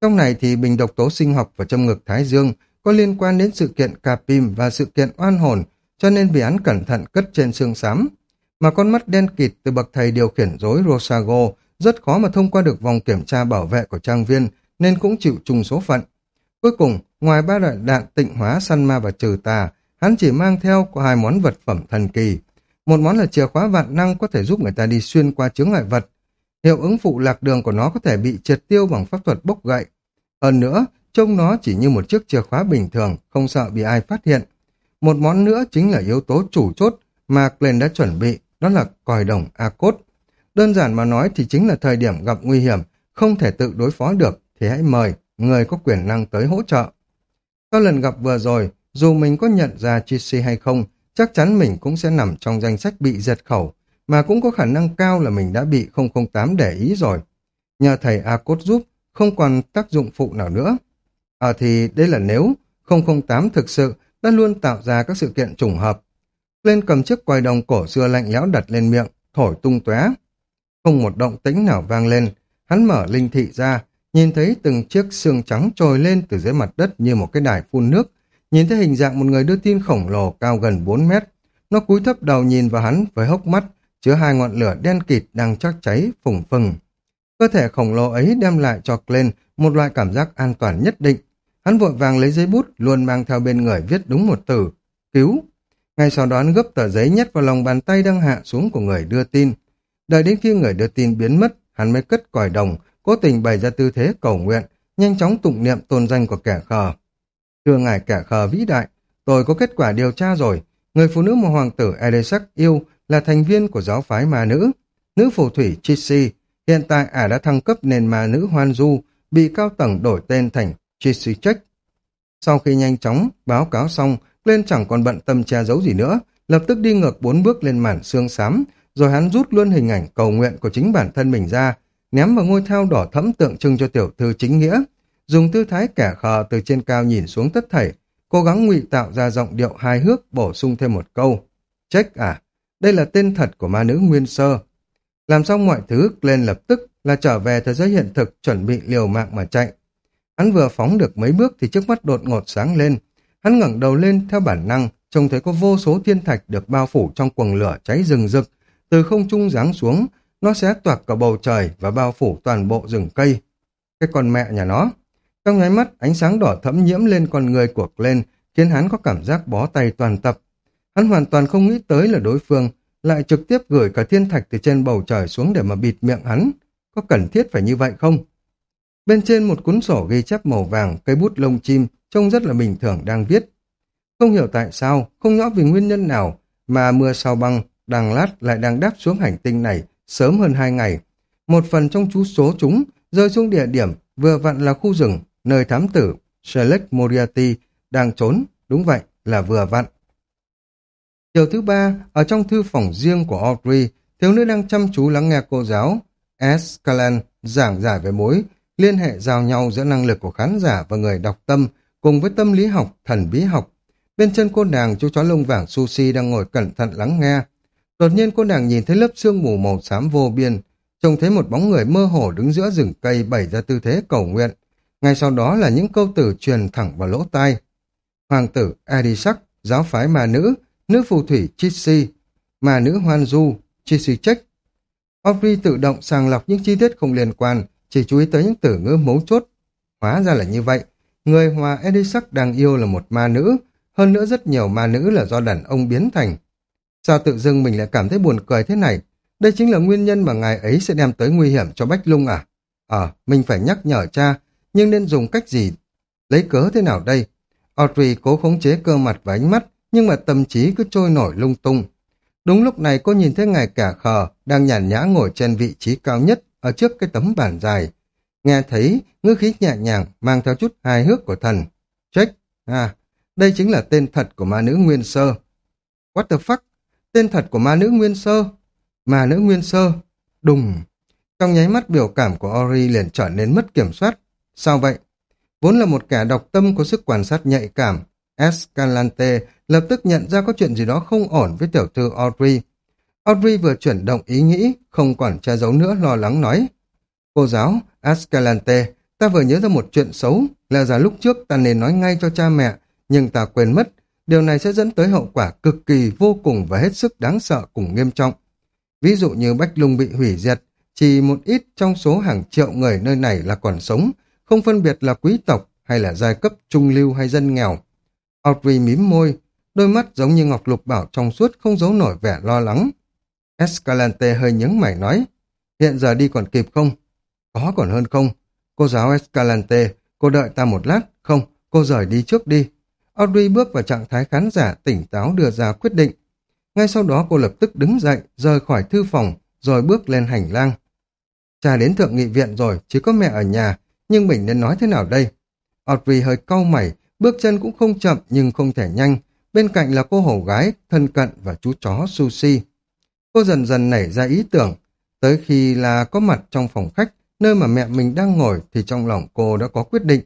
Trong này thì bình độc tố sinh học và châm ngực Thái Dương có liên quan đến sự kiện Capim và sự kiện oan hồn, cho nên bị án cẩn thận cất trên xương xám. Mà con mắt đen kịt từ bậc thầy điều khiển rối Rosago rất khó mà thông qua được vòng kiểm tra bảo vệ của trang viên, nên cũng chịu chung số phận. Cuối cùng, ngoài ba loại đạn tịnh hóa săn ma và trừ tà, hắn chỉ mang theo có hai món vật phẩm thần kỳ. Một món là chìa khóa vạn năng có thể giúp người ta đi xuyên qua chướng ngại vật. Hiệu ứng phụ lạc đường của nó có thể bị triệt tiêu bằng pháp thuật bốc gậy. Hơn nữa, trông nó chỉ như một chiếc chìa khóa bình thường, không sợ bị ai phát hiện. Một món nữa chính là yếu tố chủ chốt mà Glenn đã chuẩn bị, đó là còi đồng A-cốt. Đơn giản mà nói thì chính là thời điểm gặp nguy hiểm, không thể tự đối phó được, thì hãy mời người có quyền năng tới hỗ trợ. Sau lần gặp vừa rồi, dù mình có nhận ra Chissy hay không, chắc chắn mình cũng sẽ nằm trong danh sách bị giật khẩu, mà cũng có khả năng cao là mình đã bị 008 để ý rồi. Nhờ thầy A-cốt giúp, không còn tác dụng phụ nào nữa. À thì đây là nếu 008 thực sự đã luôn tạo ra các sự kiện trùng hợp. Lên cầm chiếc quài đồng cổ xưa lạnh lẽo đặt lên miệng, thổi tung tóe. Không một động tĩnh nào vang lên, hắn mở linh thị ra, nhìn thấy từng chiếc xương trắng trồi lên từ dưới mặt đất như một cái đài phun nước, nhìn thấy hình dạng một người đưa tin khổng lồ cao gần 4 mét. Nó cúi thấp đầu nhìn vào hắn với hốc mắt, chứa hai ngọn lửa đen kịt đang chắc cháy phùng phừng. Cơ thể khổng lồ ấy đem lại cho Glenn một loại cảm giác an toàn nhất định. Hắn vội vàng lấy giấy bút luôn mang theo bên người viết đúng một từ, cứu. Ngay sau đó hắn gấp tờ giấy nhét vào lòng bàn tay đang hạ xuống của người đưa tin. Đợi đến khi người đưa tin biến mất, hắn mới cất còi đồng, cố tình bày ra tư thế cầu nguyện, nhanh chóng tụng niệm tôn danh của kẻ khờ. Thưa ngài kẻ khờ vĩ đại, tôi có kết quả điều tra rồi. Người phụ nữ mà hoàng tử Edesac yêu là thành viên của giáo phái ma nữ. Nữ phù thủy Chisi, hiện tại ả đã thăng cấp nền ma nữ Hoan Du, bị cao tầng đổi tên thành Chisi Check. Sau khi nhanh chóng báo cáo xong, lên chẳng còn bận tâm che giấu gì nữa, lập tức đi ngược bốn bước lên màn xương xám, rồi hắn rút luôn hình ảnh cầu nguyện của chính bản thân mình ra, ném vào ngôi thao đỏ thẫm tượng trưng cho tiểu thư chính nghĩa, dùng tư thái kẻ khờ từ trên cao nhìn xuống tất thảy, cố gắng ngụy tạo ra giọng điệu hài hước bổ sung thêm một câu. Trách à, đây là tên thật của ma nữ Nguyên Sơ. Làm xong mọi thứ, lên lập tức là trở về thế giới hiện thực chuẩn bị liều mạng mà chạy. Hắn vừa phóng được mấy bước thì trước mắt đột ngột sáng lên. Hắn ngẩng đầu lên theo bản năng, trông thấy có vô số thiên thạch được bao phủ trong quần lửa cháy rừng rực, từ không trung giáng xuống, nó sẽ toạc cả bầu trời và bao phủ toàn bộ rừng cây. Cái con mẹ nhà nó. Trong nháy mắt, ánh sáng đỏ thẫm nhiễm lên con người của Glenn, khiến hắn có cảm giác bó tay toàn tập. Hắn hoàn toàn không nghĩ tới là đối phương lại trực tiếp gửi cả thiên thạch từ trên bầu trời xuống để mà bịt miệng hắn. Có cần thiết phải như vậy không? Bên trên một cuốn sổ ghi chép màu vàng, cây bút lông chim, trông rất là bình thường đang viết. Không hiểu tại sao, không rõ vì nguyên nhân nào mà mưa sao băng đằng lát lại đang đáp xuống hành tinh này sớm hơn hai ngày. Một phần trong chú số chúng rơi xuống địa điểm vừa vặn là khu rừng nơi thám tử Select Moriarty đang trốn, đúng vậy là vừa vặn. Chiều thứ ba, ở trong thư phòng riêng của Audrey, thiếu nữ đang chăm chú lắng nghe cô giáo Escalan giảng giải về mối liên hệ giao nhau giữa năng lực của khán giả và người đọc tâm cùng với tâm lý học, thần bí học. Bên chân cô nàng, chú chó lông vàng Sushi đang ngồi cẩn thận lắng nghe. Đột nhiên cô nàng nhìn thấy lớp sương mù màu xám vô biên, trông thấy một bóng người mơ hồ đứng giữa rừng cây bày ra tư thế cầu nguyện. Ngay sau đó là những câu từ truyền thẳng vào lỗ tai. Hoàng tử Adisak, giáo phái ma nữ, nữ phù thủy Chisi, mà nữ Hoan Du, Chisi Check. Audrey tự động sàng lọc những chi tiết không liên quan, chỉ chú ý tới những từ ngữ mấu chốt. Hóa ra là như vậy, người hòa Edisac đang yêu là một ma nữ, hơn nữa rất nhiều ma nữ là do đàn ông biến thành. Sao tự dưng mình lại cảm thấy buồn cười thế này? Đây chính là nguyên nhân mà ngài ấy sẽ đem tới nguy hiểm cho Bách Lung à? Ờ, mình phải nhắc nhở cha, nhưng nên dùng cách gì? Lấy cớ thế nào đây? Audrey cố khống chế cơ mặt và ánh mắt, nhưng mà tâm trí cứ trôi nổi lung tung. Đúng lúc này cô nhìn thấy ngài cả khờ đang nhàn nhã ngồi trên vị trí cao nhất ở trước cái tấm bàn dài. Nghe thấy ngữ khí nhẹ nhàng mang theo chút hài hước của thần. Check, à, đây chính là tên thật của ma nữ Nguyên Sơ. What the fuck? Tên thật của ma nữ Nguyên Sơ. Ma nữ Nguyên Sơ. Đùng. Trong nháy mắt biểu cảm của Ori liền trở nên mất kiểm soát. Sao vậy? Vốn là một kẻ độc tâm có sức quan sát nhạy cảm, Escalante lập tức nhận ra có chuyện gì đó không ổn với tiểu thư Audrey. Audrey vừa chuyển động ý nghĩ, không còn che giấu nữa lo lắng nói. Cô giáo, Escalante, ta vừa nhớ ra một chuyện xấu, là ra lúc trước ta nên nói ngay cho cha mẹ, nhưng ta quên mất, điều này sẽ dẫn tới hậu quả cực kỳ vô cùng và hết sức đáng sợ cùng nghiêm trọng. Ví dụ như Bách Lung bị hủy diệt, chỉ một ít trong số hàng triệu người nơi này là còn sống, không phân biệt là quý tộc hay là giai cấp trung lưu hay dân nghèo. Audrey mím môi, đôi mắt giống như ngọc lục bảo trong suốt không giấu nổi vẻ lo lắng. Escalante hơi nhướng mày nói, hiện giờ đi còn kịp không? Có còn hơn không? Cô giáo Escalante, cô đợi ta một lát, không, cô rời đi trước đi. Audrey bước vào trạng thái khán giả tỉnh táo đưa ra quyết định. Ngay sau đó cô lập tức đứng dậy, rời khỏi thư phòng, rồi bước lên hành lang. Cha đến thượng nghị viện rồi, chỉ có mẹ ở nhà, nhưng mình nên nói thế nào đây? Audrey hơi cau mày, bước chân cũng không chậm nhưng không thể nhanh, bên cạnh là cô hổ gái, thân cận và chú chó Sushi. Cô dần dần nảy ra ý tưởng, tới khi là có mặt trong phòng khách, nơi mà mẹ mình đang ngồi thì trong lòng cô đã có quyết định.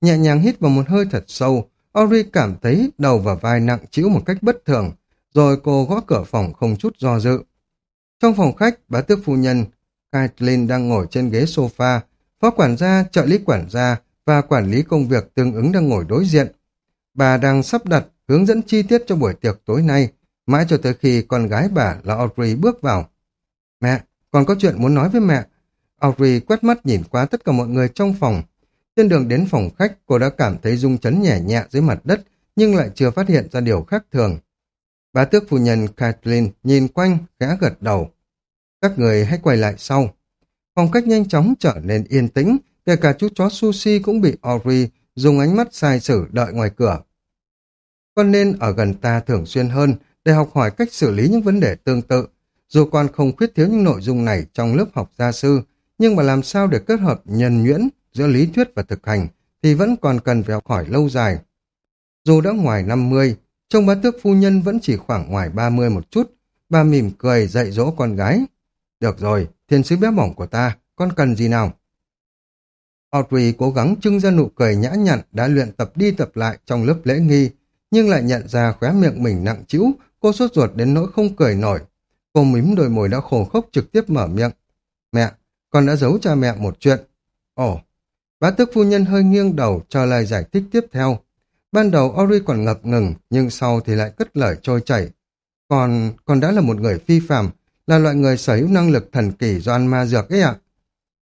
Nhẹ nhàng hít vào một hơi thật sâu, ori cảm thấy đầu và vai nặng chịu một cách bất thường, rồi cô gõ cửa phòng không chút do dự. Trong phòng khách, bà tước phu nhân, Kaitlin đang ngồi trên ghế sofa, phó quản gia, trợ lý quản gia và quản lý công việc tương ứng đang ngồi đối diện. Bà đang sắp đặt, hướng dẫn chi tiết cho buổi tiệc tối nay, mãi cho tới khi con gái bà là Audrey bước vào. Mẹ, còn có chuyện muốn nói với mẹ. Audrey quét mắt nhìn qua tất cả mọi người trong phòng. Trên đường đến phòng khách, cô đã cảm thấy rung chấn nhẹ nhẹ dưới mặt đất, nhưng lại chưa phát hiện ra điều khác thường. Bà tước phu nhân Kathleen nhìn quanh, khẽ gật đầu. Các người hãy quay lại sau. Phòng khách nhanh chóng trở nên yên tĩnh, kể cả chú chó Sushi cũng bị Ori dùng ánh mắt sai sử đợi ngoài cửa. Con nên ở gần ta thường xuyên hơn để học hỏi cách xử lý những vấn đề tương tự. Dù con không khuyết thiếu những nội dung này trong lớp học gia sư, nhưng mà làm sao để kết hợp nhân nhuyễn giữa lý thuyết và thực hành thì vẫn còn cần phải học hỏi lâu dài. Dù đã ngoài 50, trông bá tước phu nhân vẫn chỉ khoảng ngoài 30 một chút, bà mỉm cười dạy dỗ con gái. Được rồi, thiên sứ bé mỏng của ta, con cần gì nào? Audrey cố gắng trưng ra nụ cười nhã nhặn đã luyện tập đi tập lại trong lớp lễ nghi, nhưng lại nhận ra khóe miệng mình nặng chịu, cô sốt ruột đến nỗi không cười nổi. Cô mím đôi môi đã khổ khốc trực tiếp mở miệng. Mẹ, con đã giấu cha mẹ một chuyện. Ồ, bá tước phu nhân hơi nghiêng đầu cho lời giải thích tiếp theo. Ban đầu Ori còn ngập ngừng, nhưng sau thì lại cất lời trôi chảy. Còn, còn đã là một người phi phàm, là loại người sở hữu năng lực thần kỳ do ăn ma dược ấy ạ.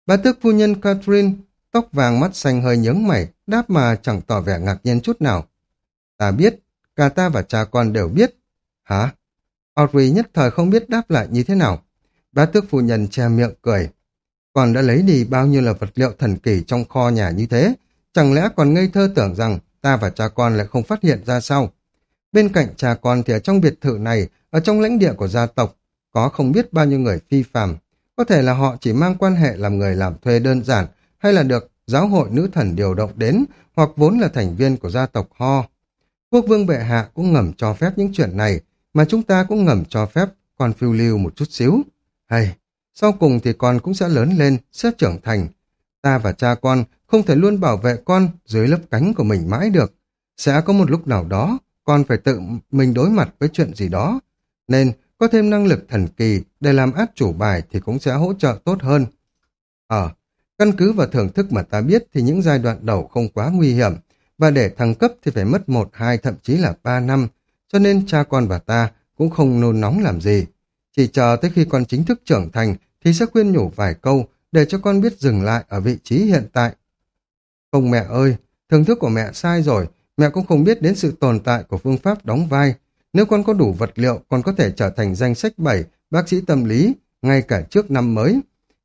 Bá tước phu nhân Catherine, tóc vàng mắt xanh hơi nhướng mày, đáp mà chẳng tỏ vẻ ngạc nhiên chút nào. Ta biết, cả ta và cha con đều biết. Hả? Audrey nhất thời không biết đáp lại như thế nào. Bá tước phu nhân che miệng cười. Còn đã lấy đi bao nhiêu là vật liệu thần kỳ trong kho nhà như thế, chẳng lẽ còn ngây thơ tưởng rằng ta và cha con lại không phát hiện ra sao? Bên cạnh cha con thì ở trong biệt thự này, ở trong lãnh địa của gia tộc, có không biết bao nhiêu người phi phàm. Có thể là họ chỉ mang quan hệ làm người làm thuê đơn giản, hay là được giáo hội nữ thần điều động đến, hoặc vốn là thành viên của gia tộc Ho. Quốc vương bệ hạ cũng ngầm cho phép những chuyện này, mà chúng ta cũng ngầm cho phép con phiêu lưu một chút xíu. Hay, sau cùng thì con cũng sẽ lớn lên, sẽ trưởng thành. Ta và cha con không thể luôn bảo vệ con dưới lớp cánh của mình mãi được. Sẽ có một lúc nào đó, con phải tự mình đối mặt với chuyện gì đó. Nên, có thêm năng lực thần kỳ để làm át chủ bài thì cũng sẽ hỗ trợ tốt hơn. Ờ, căn cứ vào thưởng thức mà ta biết thì những giai đoạn đầu không quá nguy hiểm, và để thăng cấp thì phải mất một, hai, thậm chí là ba năm, cho nên cha con và ta cũng không nôn nóng làm gì. Chỉ chờ tới khi con chính thức trưởng thành thì sẽ khuyên nhủ vài câu để cho con biết dừng lại ở vị trí hiện tại. Không mẹ ơi, thưởng thức của mẹ sai rồi, mẹ cũng không biết đến sự tồn tại của phương pháp đóng vai. Nếu con có đủ vật liệu, con có thể trở thành danh sách 7 bác sĩ tâm lý, ngay cả trước năm mới.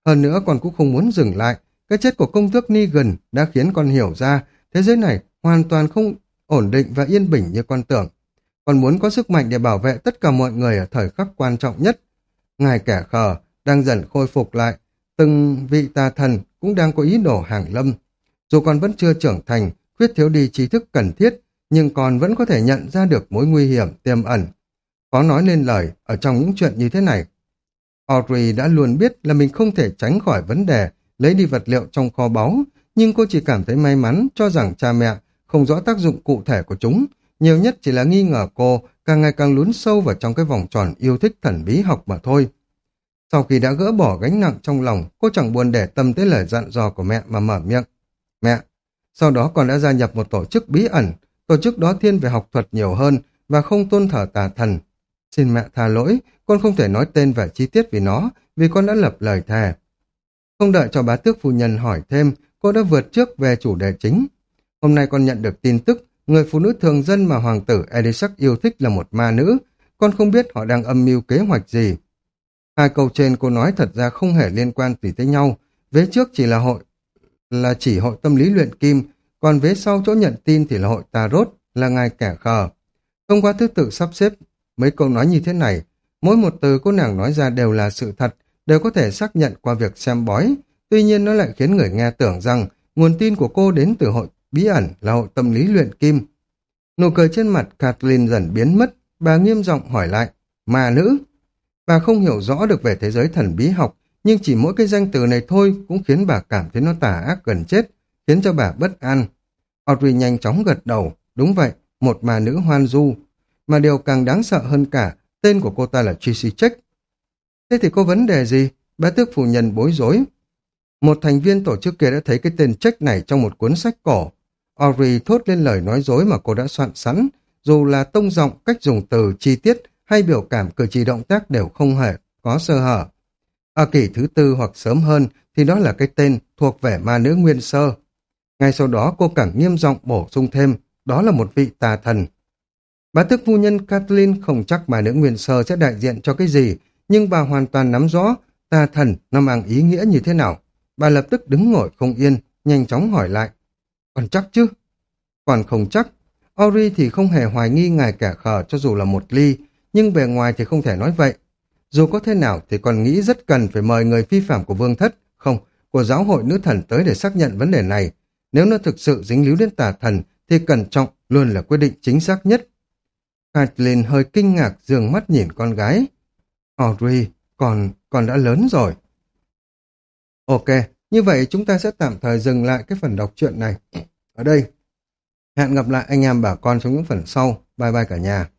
Hơn nữa con cũng không muốn dừng lại. Cái chết của công tước Negan đã khiến con hiểu ra thế giới này hoàn toàn không ổn định và yên bình như con tưởng. Con muốn có sức mạnh để bảo vệ tất cả mọi người ở thời khắc quan trọng nhất. Ngài kẻ khờ đang dần khôi phục lại. Từng vị tà thần cũng đang có ý đồ hàng lâm. Dù con vẫn chưa trưởng thành, khuyết thiếu đi trí thức cần thiết, nhưng con vẫn có thể nhận ra được mối nguy hiểm tiềm ẩn. khó nói lên lời ở trong những chuyện như thế này. Audrey đã luôn biết là mình không thể tránh khỏi vấn đề lấy đi vật liệu trong kho báu, nhưng cô chỉ cảm thấy may mắn cho rằng cha mẹ không rõ tác dụng cụ thể của chúng, nhiều nhất chỉ là nghi ngờ cô càng ngày càng lún sâu vào trong cái vòng tròn yêu thích thần bí học mà thôi. Sau khi đã gỡ bỏ gánh nặng trong lòng, cô chẳng buồn để tâm tới lời dặn dò của mẹ mà mở miệng. Mẹ, sau đó con đã gia nhập một tổ chức bí ẩn, tổ chức đó thiên về học thuật nhiều hơn và không tôn thờ tà thần. Xin mẹ tha lỗi, con không thể nói tên và chi tiết về nó, vì con đã lập lời thề. Không đợi cho bá tước phu nhân hỏi thêm, cô đã vượt trước về chủ đề chính. Hôm nay con nhận được tin tức, người phụ nữ thường dân mà hoàng tử Edisac yêu thích là một ma nữ. Con không biết họ đang âm mưu kế hoạch gì. Hai câu trên cô nói thật ra không hề liên quan gì tới nhau. Vế trước chỉ là hội là chỉ hội tâm lý luyện kim, còn vế sau chỗ nhận tin thì là hội Tarot, là ngài kẻ khờ. Thông qua thứ tự sắp xếp mấy câu nói như thế này, mỗi một từ cô nàng nói ra đều là sự thật, đều có thể xác nhận qua việc xem bói. Tuy nhiên nó lại khiến người nghe tưởng rằng nguồn tin của cô đến từ hội bí ẩn là hội tâm lý luyện kim. Nụ cười trên mặt Kathleen dần biến mất, bà nghiêm giọng hỏi lại, mà nữ. Bà không hiểu rõ được về thế giới thần bí học, nhưng chỉ mỗi cái danh từ này thôi cũng khiến bà cảm thấy nó tà ác gần chết, khiến cho bà bất an. Audrey nhanh chóng gật đầu, đúng vậy, một mà nữ hoan du. Mà điều càng đáng sợ hơn cả, tên của cô ta là Tracy Check. Thế thì có vấn đề gì? Bá tước phu nhân bối rối. Một thành viên tổ chức kia đã thấy cái tên Check này trong một cuốn sách cổ. Audrey thốt lên lời nói dối mà cô đã soạn sẵn, dù là tông giọng, cách dùng từ, chi tiết hay biểu cảm cử chỉ động tác đều không hề có sơ hở. Ở kỷ thứ tư hoặc sớm hơn thì đó là cái tên thuộc về ma nữ nguyên sơ. Ngay sau đó cô càng nghiêm giọng bổ sung thêm, đó là một vị tà thần. Bá tước phu nhân Kathleen không chắc bà nữ nguyên sơ sẽ đại diện cho cái gì, nhưng bà hoàn toàn nắm rõ tà thần nó mang ý nghĩa như thế nào. Bà lập tức đứng ngồi không yên, nhanh chóng hỏi lại. Còn chắc chứ? Còn không chắc. Ori thì không hề hoài nghi ngài kẻ khờ cho dù là một ly, nhưng bề ngoài thì không thể nói vậy. Dù có thế nào thì còn nghĩ rất cần phải mời người phi phạm của vương thất, không, của giáo hội nữ thần tới để xác nhận vấn đề này. Nếu nó thực sự dính líu đến tà thần thì cẩn trọng luôn là quyết định chính xác nhất. Kathleen hơi kinh ngạc dường mắt nhìn con gái. Audrey, còn, còn đã lớn rồi. Ok, như vậy chúng ta sẽ tạm thời dừng lại cái phần đọc truyện này ở đây. Hẹn gặp lại anh em bà con trong những phần sau. Bye bye cả nhà.